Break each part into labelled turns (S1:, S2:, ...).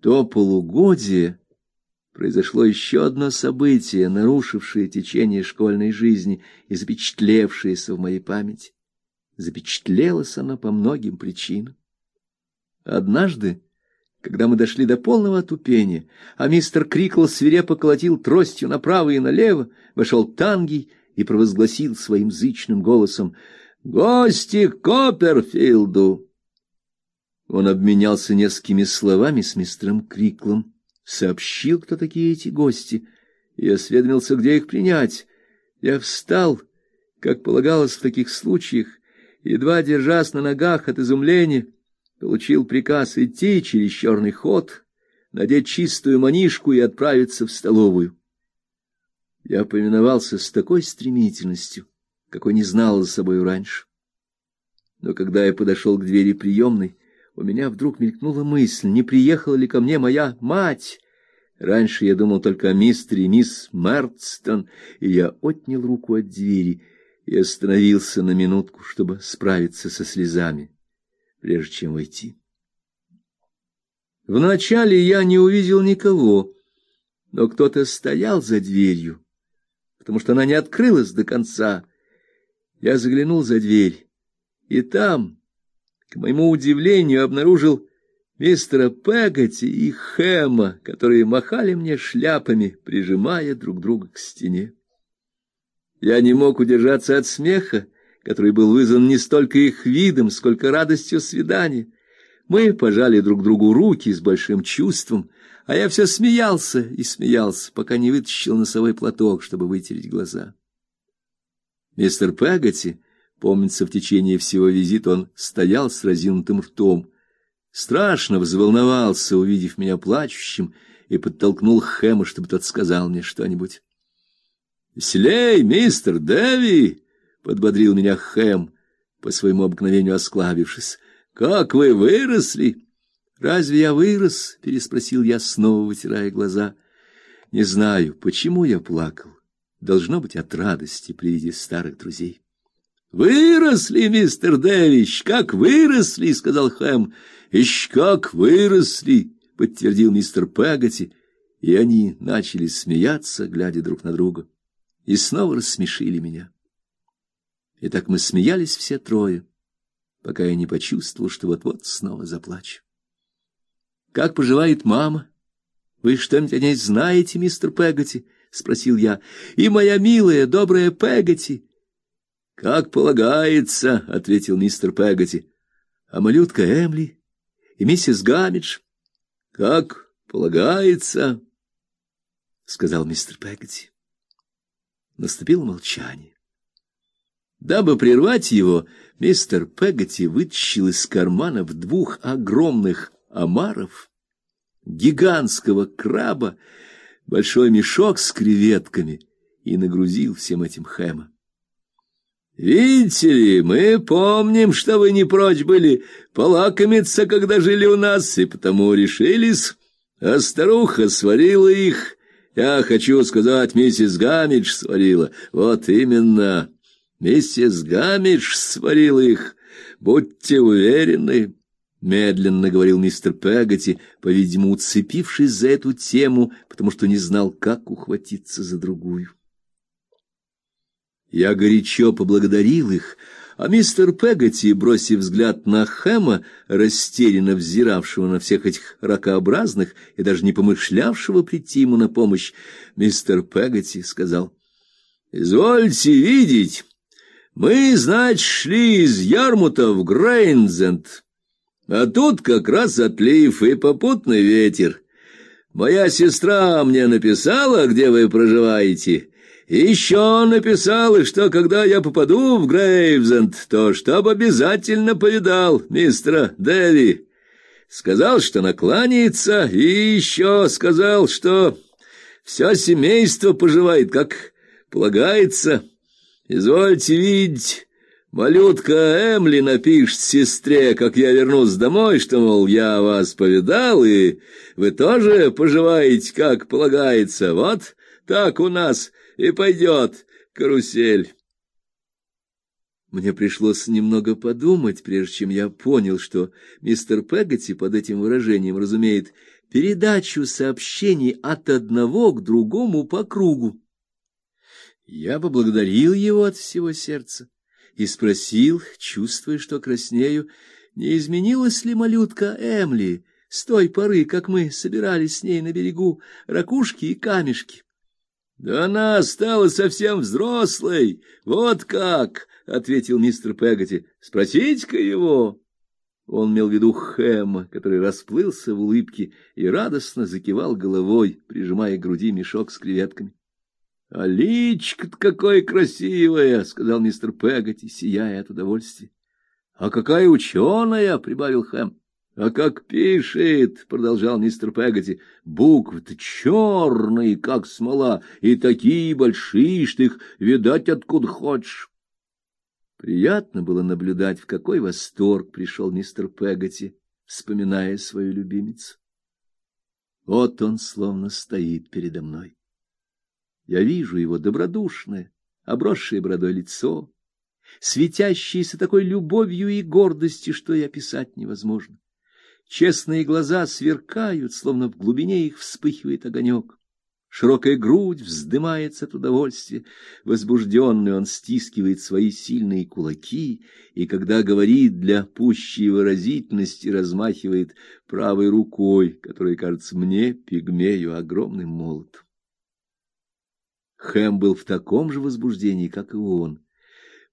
S1: то полугодие произошло еще одно событие, нарушившее течение школьной жизни и запечатлевшееся в моей памяти. Запечатлелось оно по многим причинам. Однажды, когда мы дошли до полного отупения, а мистер Крикл свирепо колотил тростью направо и налево, вошел Тангий и провозгласил своим зычным голосом «Гости к Копперфилду!» Он обменялся несколькими словами с мистером Криклом, сообщил, кто такие эти гости, и осведомился, где их принять. Я встал, как полагалось в таких случаях, едва держась на ногах от изумления, получил приказ идти через черный ход, надеть чистую манишку и отправиться в столовую. Я повиновался с такой стремительностью, какой не знал за собой раньше. Но когда я подошел к двери приемной, у меня вдруг мелькнула мысль, не приехала ли ко мне моя мать. Раньше я думал только о мистере и мисс Мертстон, и я отнял руку от двери и остановился на минутку, чтобы справиться со слезами, прежде чем войти. Вначале я не увидел никого, но кто-то стоял за дверью, потому что она не открылась до конца. Я заглянул за дверь, и там, к моему удивлению, обнаружил мистера Пегати и Хэма, которые махали мне шляпами, прижимая друг друга к стене. Я не мог удержаться от смеха, который был вызван не столько их видом, сколько радостью свидания. Мы пожали друг другу руки с большим чувством, а я все смеялся и смеялся, пока не вытащил носовой платок, чтобы вытереть глаза. Мистер Пегати, помнится, в течение всего визита он стоял с разинутым ртом, страшно взволновался, увидев меня плачущим, и подтолкнул Хэма, чтобы тот сказал мне что-нибудь. "Веселей, мистер Дэви", подбодрил меня Хэм, по своему обыкновению осклабившись. "Как вы выросли!" "Разве я вырос?" переспросил я, снова вытирая глаза. Не знаю, почему я плакал. Должно быть от радости при виде старых друзей. Выросли, мистер Дэвич, как выросли, сказал Хэм. Ищ как выросли, подтвердил мистер Пегати, и они начали смеяться, глядя друг на друга, и снова рассмешили меня. И так мы смеялись все трое, пока я не почувствовал, что вот-вот снова заплачу. Как поживает мама? Вы что-нибудь о ней знаете, мистер Пегати? спросил я. И моя милая, добрая Пегати. Как полагается, ответил мистер Пегати. А малютка Эмли и миссис Гамидж. Как полагается, сказал мистер Пегати. Наступило молчание. Дабы прервать его, мистер Пегати вытащил из карманов двух огромных омаров, гигантского краба, большой мешок с креветками и нагрузил всем этим Хэма. Видите ли, мы помним, что вы не прочь были полакомиться, когда жили у нас, и потому решились, а старуха сварила их. Я хочу сказать, миссис Гамидж сварила. Вот именно, миссис Гамидж сварила их. Будьте уверены, медленно говорил мистер Пегати, по-видимому, уцепившись за эту тему, потому что не знал, как ухватиться за другую. Я горячо поблагодарил их, а мистер Пегати, бросив взгляд на Хэма, растерянно взиравшего на всех этих ракообразных и даже не помышлявшего прийти ему на помощь, мистер Пегати сказал: "Извольте видеть, мы, значит, шли из Ярмута в Грейнзенд, а тут как раз отлив и попутный ветер. Моя сестра мне написала, где вы проживаете." Еще написал, что когда я попаду в Грейвзенд, то чтоб обязательно повидал мистера Дэви. Сказал, что накланяется, и еще сказал, что все семейство поживает, как полагается. Извольте видеть, малютка Эмли напишет сестре, как я вернусь домой, что, мол, я вас повидал, и вы тоже поживаете, как полагается. Вот так у нас и пойдет карусель. Мне пришлось немного подумать, прежде чем я понял, что мистер Пегати под этим выражением разумеет передачу сообщений от одного к другому по кругу. Я поблагодарил его от всего сердца и спросил, чувствуя, что краснею, не изменилась ли малютка Эмли с той поры, как мы собирались с ней на берегу ракушки и камешки. Да она стала совсем взрослой. Вот как, ответил мистер Пегати. Спросите-ка его. Он имел в виду Хэма, который расплылся в улыбке и радостно закивал головой, прижимая к груди мешок с креветками. — А личка-то какое красивое! — сказал мистер Пегати, сияя от удовольствия. — А какая ученая! — прибавил Хэм. — А как пишет! — продолжал мистер Пегати. — Буквы-то черные, как смола, и такие большие, что их видать откуда хочешь. Приятно было наблюдать, в какой восторг пришел мистер Пегати, вспоминая свою любимицу. Вот он словно стоит передо мной. Я вижу его добродушное, обросшее бородой лицо, светящееся такой любовью и гордостью, что и описать невозможно. Честные глаза сверкают, словно в глубине их вспыхивает огонек. Широкая грудь вздымается от удовольствия, возбужденный он стискивает свои сильные кулаки, и когда говорит для пущей выразительности, размахивает правой рукой, которая кажется мне, пигмею, огромным молотом. Хэм был в таком же возбуждении, как и он.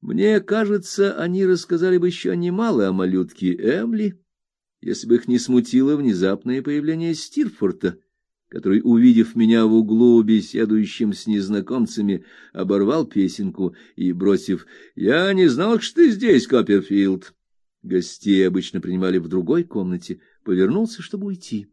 S1: Мне кажется, они рассказали бы еще немало о малютке Эмли, если бы их не смутило внезапное появление Стирфорта который, увидев меня в углу беседующим с незнакомцами, оборвал песенку и, бросив «Я не знал, что ты здесь, Копперфилд!» Гостей обычно принимали в другой комнате, повернулся, чтобы уйти.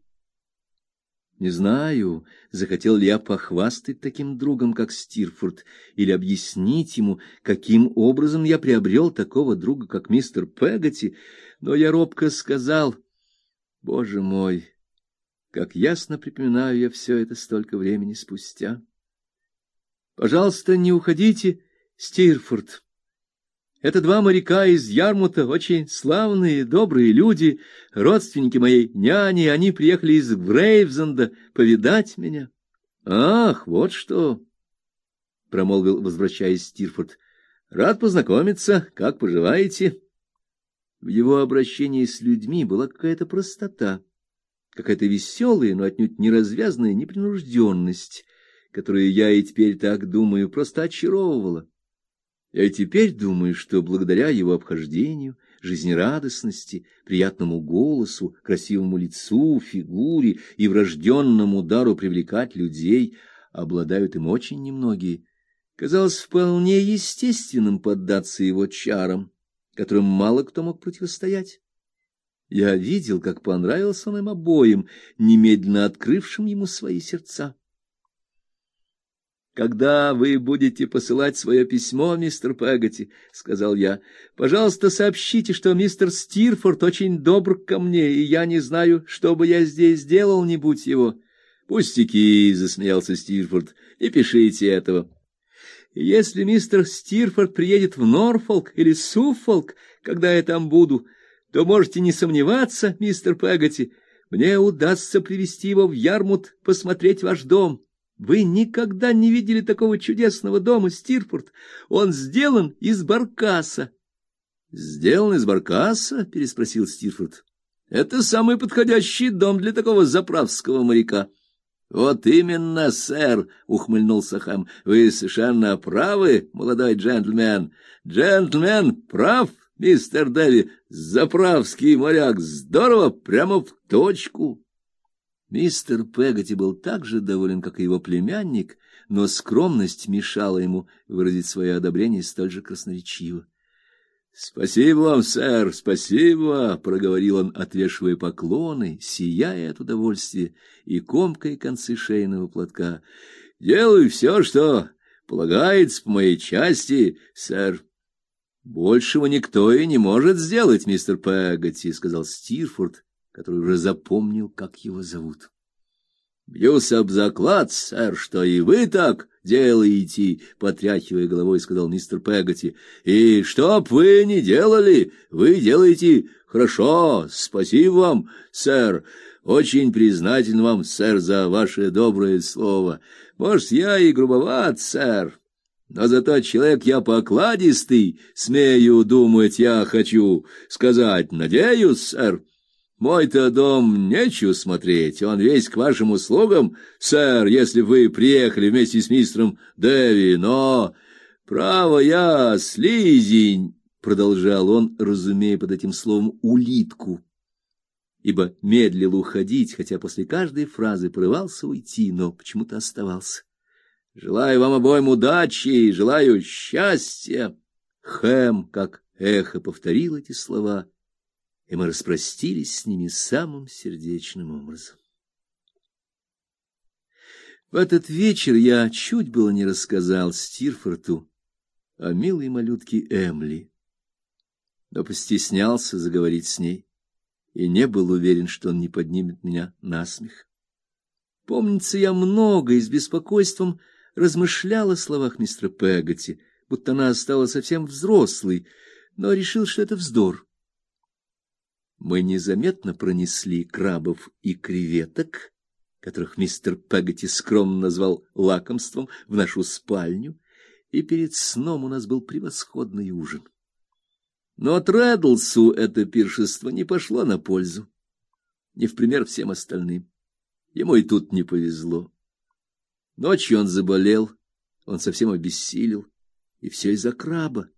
S1: Не знаю, захотел ли я похвастать таким другом, как Стирфорд, или объяснить ему, каким образом я приобрел такого друга, как мистер Пегати, но я робко сказал, «Боже мой!» Как ясно припоминаю я все это столько времени спустя. Пожалуйста, не уходите, Стирфорд. Это два моряка из Ярмута, очень славные, добрые люди, родственники моей няни, они приехали из Грейвзенда повидать меня. Ах, вот что, промолвил, возвращаясь Стирфорд. Рад познакомиться. Как поживаете? В его обращении с людьми была какая-то простота какая-то веселая, но отнюдь не развязная непринужденность, которую я и теперь так думаю, просто очаровывала. Я теперь думаю, что благодаря его обхождению, жизнерадостности, приятному голосу, красивому лицу, фигуре и врожденному дару привлекать людей обладают им очень немногие. Казалось вполне естественным поддаться его чарам, которым мало кто мог противостоять. Я видел, как понравился он им обоим, немедленно открывшим ему свои сердца. Когда вы будете посылать свое письмо, мистер Пегати, сказал я. Пожалуйста, сообщите, что мистер Стирфорд очень добр ко мне, и я не знаю, что бы я здесь сделал, не будь его. Пустяки, засмеялся Стирфорд. Не пишите этого. Если мистер Стирфорд приедет в Норфолк или Суффолк, когда я там буду, то можете не сомневаться, мистер Пегати, мне удастся привести его в Ярмут посмотреть ваш дом. Вы никогда не видели такого чудесного дома, Стирфорд. Он сделан из баркаса. Сделан из баркаса? переспросил Стирфорд. Это самый подходящий дом для такого заправского моряка. Вот именно, сэр, ухмыльнулся Хэм. Вы совершенно правы, молодой джентльмен. Джентльмен прав мистер Дэви, заправский моряк, здорово, прямо в точку. Мистер Пегати был так же доволен, как и его племянник, но скромность мешала ему выразить свое одобрение столь же красноречиво. Спасибо вам, сэр, спасибо, проговорил он, отвешивая поклоны, сияя от удовольствия и комкой концы шейного платка. Делаю все, что полагается по моей части, сэр. Большего никто и не может сделать, мистер Пегати, сказал Стирфорд, который уже запомнил, как его зовут. Бьюсь об заклад, сэр, что и вы так делаете, потряхивая головой, сказал мистер Пегати. И что б вы ни делали, вы делаете хорошо. Спасибо вам, сэр. Очень признателен вам, сэр, за ваше доброе слово. Может, я и грубоват, сэр, но зато человек я покладистый, смею думать, я хочу сказать, надеюсь, сэр. Мой-то дом нечего смотреть, он весь к вашим услугам, сэр, если вы приехали вместе с мистером Дэви, но право я слизень, продолжал он, разумея под этим словом улитку, ибо медлил уходить, хотя после каждой фразы порывался уйти, но почему-то оставался. Желаю вам обоим удачи, желаю счастья. Хэм, как эхо, повторил эти слова, и мы распростились с ними самым сердечным образом. В этот вечер я чуть было не рассказал Стирфорту о милой малютке Эмли, но постеснялся заговорить с ней и не был уверен, что он не поднимет меня на смех. Помнится, я много и с беспокойством размышлял о словах мистера Пегати, будто она стала совсем взрослой, но решил, что это вздор. Мы незаметно пронесли крабов и креветок, которых мистер Пегати скромно назвал лакомством, в нашу спальню, и перед сном у нас был превосходный ужин. Но Трэддлсу это пиршество не пошло на пользу, не в пример всем остальным. Ему и тут не повезло. Ночью он заболел, он совсем обессилел, и все из-за краба.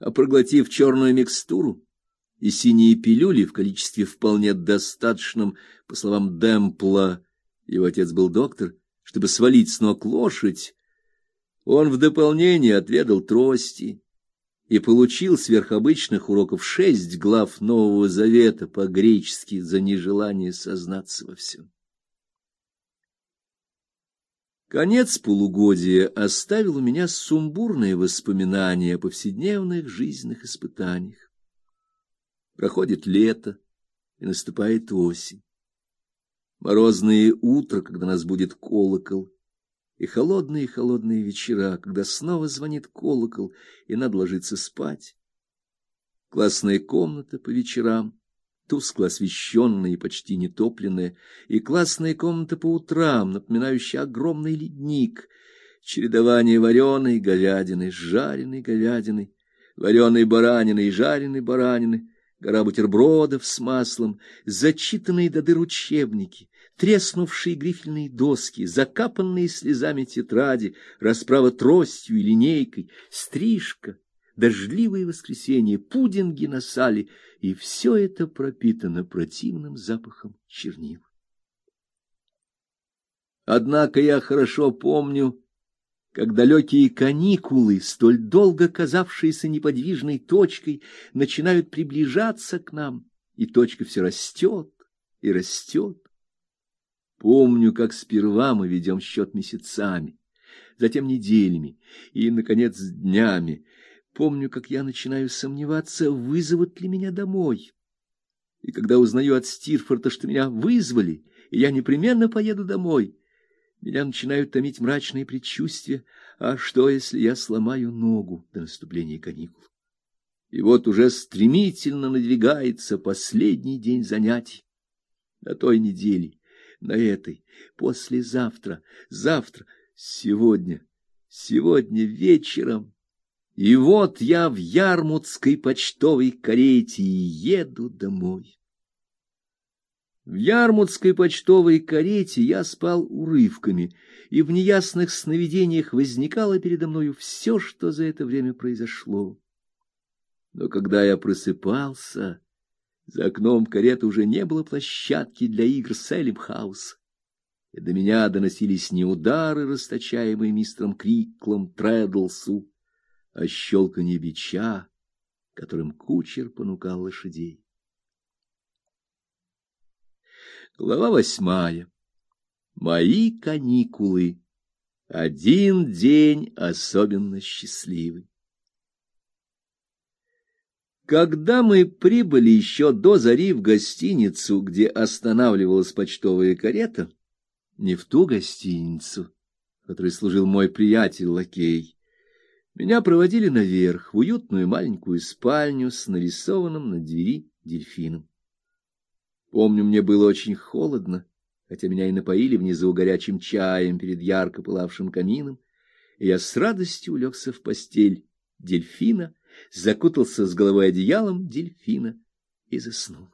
S1: А проглотив черную микстуру и синие пилюли в количестве вполне достаточном, по словам Демпла, его отец был доктор, чтобы свалить с ног лошадь, он в дополнение отведал трости и получил сверхобычных уроков шесть глав Нового Завета по-гречески за нежелание сознаться во всем. Конец полугодия оставил у меня сумбурные воспоминания о повседневных жизненных испытаниях. Проходит лето, и наступает осень. Морозные утра, когда нас будет колокол, и холодные-холодные вечера, когда снова звонит колокол, и надо ложиться спать. Классная комната по вечерам, тускло освещенная и почти нетопленная, и классная комната по утрам, напоминающая огромный ледник, чередование вареной говядины жареной говядиной, вареной баранины и жареной баранины, гора бутербродов с маслом, зачитанные до дыр учебники, треснувшие грифельные доски, закапанные слезами тетради, расправа тростью и линейкой, стрижка, дождливые воскресенья, пудинги на сале, и все это пропитано противным запахом чернил. Однако я хорошо помню, как далекие каникулы, столь долго казавшиеся неподвижной точкой, начинают приближаться к нам, и точка все растет и растет. Помню, как сперва мы ведем счет месяцами, затем неделями и наконец днями. Помню, как я начинаю сомневаться, вызовут ли меня домой. И когда узнаю от Стирфорта, что меня вызвали, и я непременно поеду домой, меня начинают томить мрачные предчувствия, а что, если я сломаю ногу до наступления каникул? И вот уже стремительно надвигается последний день занятий. На той неделе, на этой, послезавтра, завтра, сегодня, сегодня вечером и вот я в Ярмутской почтовой карете и еду домой. В Ярмутской почтовой карете я спал урывками, и в неясных сновидениях возникало передо мною все, что за это время произошло. Но когда я просыпался, за окном кареты уже не было площадки для игр Селимхаус. И до меня доносились не удары, расточаемые мистером Криклом Трэддлсу, а щелканье бича, которым кучер понукал лошадей. Глава восьмая. Мои каникулы. Один день особенно счастливый. Когда мы прибыли еще до зари в гостиницу, где останавливалась почтовая карета, не в ту гостиницу, которой служил мой приятель лакей, меня проводили наверх, в уютную маленькую спальню с нарисованным на двери дельфином. Помню, мне было очень холодно, хотя меня и напоили внизу горячим чаем перед ярко пылавшим камином, и я с радостью улегся в постель дельфина, закутался с головой одеялом дельфина и заснул.